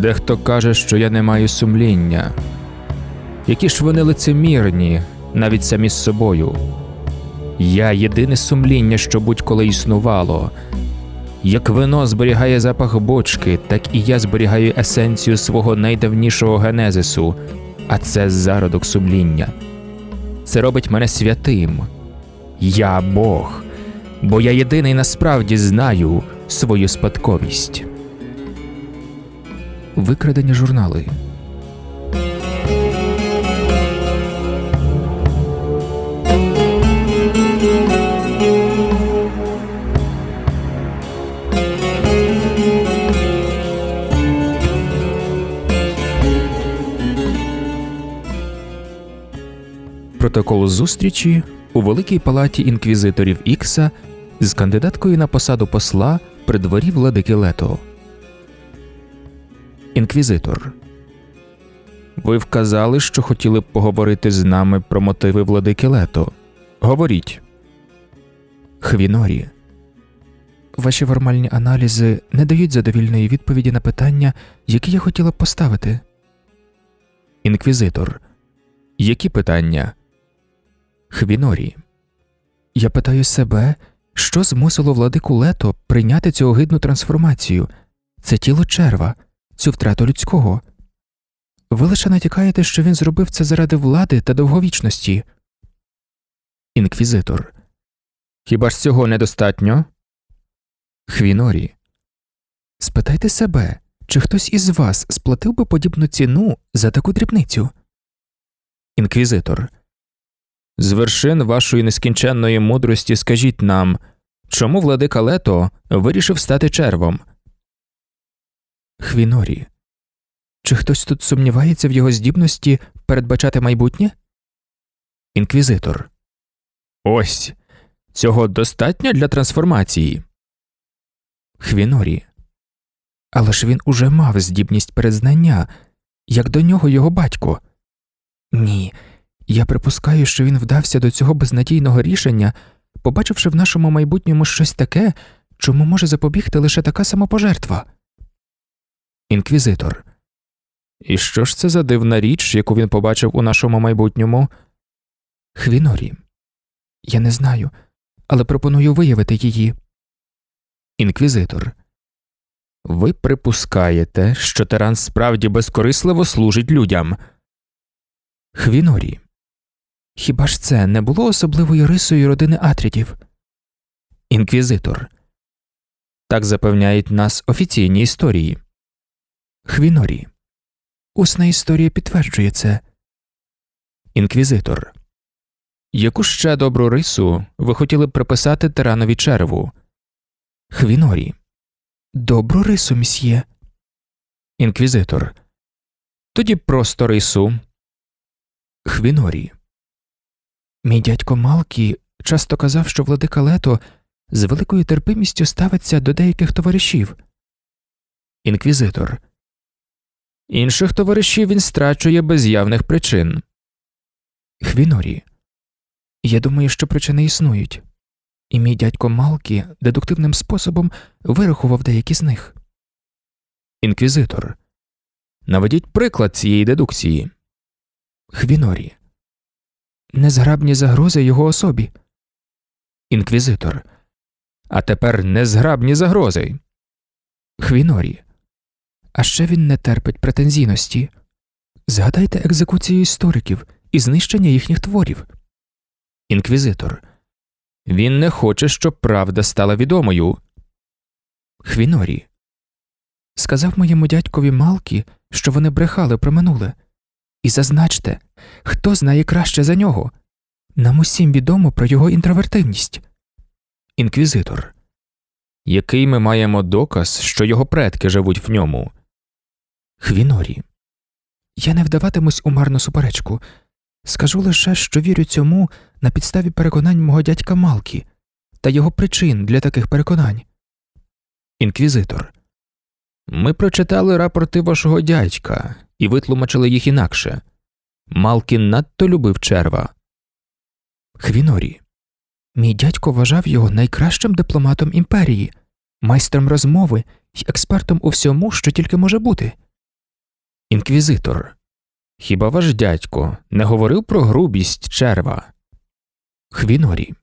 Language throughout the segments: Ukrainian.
Дехто каже, що я не маю сумління. Які ж вони лицемірні, навіть самі з собою. Я єдине сумління, що будь-коли існувало. Як вино зберігає запах бочки, так і я зберігаю есенцію свого найдавнішого генезису, а це зародок сумління. Це робить мене святим. Я Бог, бо я єдиний насправді знаю свою спадковість. Викрадені журнали. Протокол зустрічі у Великій палаті інквізиторів Ікса з кандидаткою на посаду посла при дворі владики Лето. Інквізитор. Ви вказали, що хотіли б поговорити з нами про мотиви владики Лето. Говоріть. Хвінорі. Ваші формальні аналізи не дають задовільної відповіді на питання, які я хотіла б поставити. Інквізитор. Які питання? Хвінорі. Я питаю себе, що змусило владику Лето прийняти цю огидну трансформацію, це тіло черва, цю втрату людського. Ви лише натякаєте, що він зробив це заради влади та довговічності. Інквізитор. Хіба ж цього недостатньо? Хвінорі. Спитайте себе, чи хтось із вас сплатив би подібну ціну за таку дрібницю? Інквізитор. З вершин вашої нескінченної мудрості скажіть нам, чому владика Лето вирішив стати червом? Хвінорі. Чи хтось тут сумнівається в його здібності передбачати майбутнє? Інквізитор. Ось. Цього достатньо для трансформації. Хвінорі. Але ж він уже мав здібність перезнання, як до нього його батько. Ні. Я припускаю, що він вдався до цього безнадійного рішення, побачивши в нашому майбутньому щось таке, чому може запобігти лише така самопожертва. Інквізитор. І що ж це за дивна річ, яку він побачив у нашому майбутньому? Хвінорі. Я не знаю, але пропоную виявити її. Інквізитор. Ви припускаєте, що тиран справді безкорисливо служить людям. Хвінорі. Хіба ж це не було особливою рисою родини Атрідів? Інквізитор. Так запевняють нас офіційні історії. Хвінорі. Усна історія підтверджує це. Інквізитор. Яку ще добру рису ви хотіли б приписати тиранові череву? Хвінорі. Добру рису, мсьє. Інквізитор. Тоді просто рису. Хвінорі. Мій дядько Малкі часто казав, що владика Лето з великою терпимістю ставиться до деяких товаришів. Інквізитор. Інших товаришів він страчує без явних причин. Хвінорі. Я думаю, що причини існують, і мій дядько Малкі дедуктивним способом вирахував деякі з них. Інквізитор. Наведіть приклад цієї дедукції. Хвінорі. Незграбні загрози його особі. Інквізитор. А тепер незграбні загрози. Хвінорі. А ще він не терпить претензійності. Згадайте екзекуцію істориків і знищення їхніх творів. Інквізитор. Він не хоче, щоб правда стала відомою. Хвінорі. Сказав моєму дядькові Малкі, що вони брехали про минуле. І зазначте, хто знає краще за нього. Нам усім відомо про його інтровертивність. Інквізитор. Який ми маємо доказ, що його предки живуть в ньому? Хвінорі. Я не вдаватимусь у марну суперечку. Скажу лише, що вірю цьому на підставі переконань мого дядька Малкі та його причин для таких переконань. Інквізитор. Ми прочитали рапорти вашого дядька і витлумачили їх інакше. Малкін надто любив черва. Хвінорі. Мій дядько вважав його найкращим дипломатом імперії, майстром розмови й експертом у всьому, що тільки може бути. Інквізитор. Хіба ваш дядько не говорив про грубість черва? Хвінорі.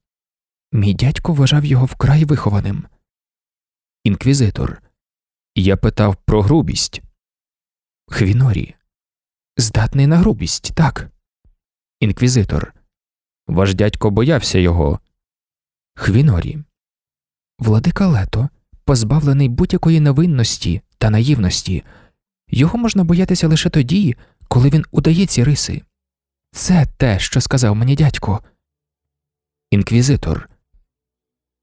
Мій дядько вважав його вкрай вихованим. Інквізитор. Я питав про грубість. Хвінорі. Здатний на грубість, так. Інквізитор. Ваш дядько боявся його. Хвінорі. Владика Лето, позбавлений будь-якої невинності та наївності. Його можна боятися лише тоді, коли він удає ці риси. Це те, що сказав мені дядько. Інквізитор.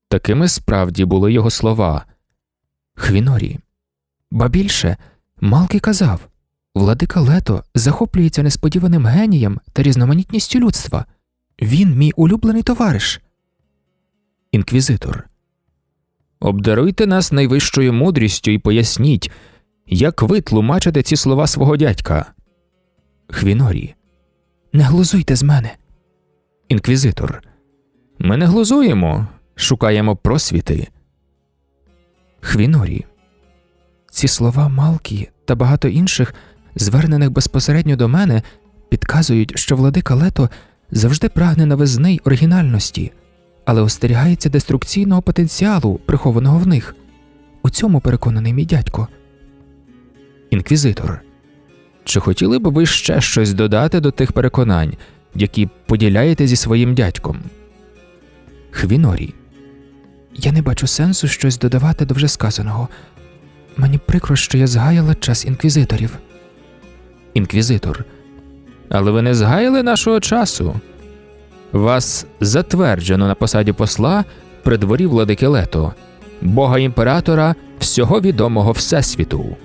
Такими справді були його слова. Хвінорі. Ба більше, Малки казав Владика Лето захоплюється несподіваним генієм та різноманітністю людства. Він мій улюблений товариш. Інквізитор. Обдаруйте нас найвищою мудрістю і поясніть, як ви тлумачите ці слова свого дядька. Хвінорі. Не глузуйте з мене. Інквізитор. Ми не глузуємо, шукаємо просвіти. Хвінорі. Ці слова Малкі та багато інших, звернених безпосередньо до мене, підказують, що владика Лето завжди прагне новизни й оригінальності, але остерігається деструкційного потенціалу, прихованого в них. У цьому переконаний мій дядько. Інквізитор. Чи хотіли б ви ще щось додати до тих переконань, які поділяєте зі своїм дядьком? Хвінорі. Я не бачу сенсу щось додавати до вже сказаного. Мені прикро, що я згаяла час інквізиторів. Інквізитор. Але ви не згаяли нашого часу. Вас затверджено на посаді посла при дворі владики Лето, бога імператора всього відомого Всесвіту.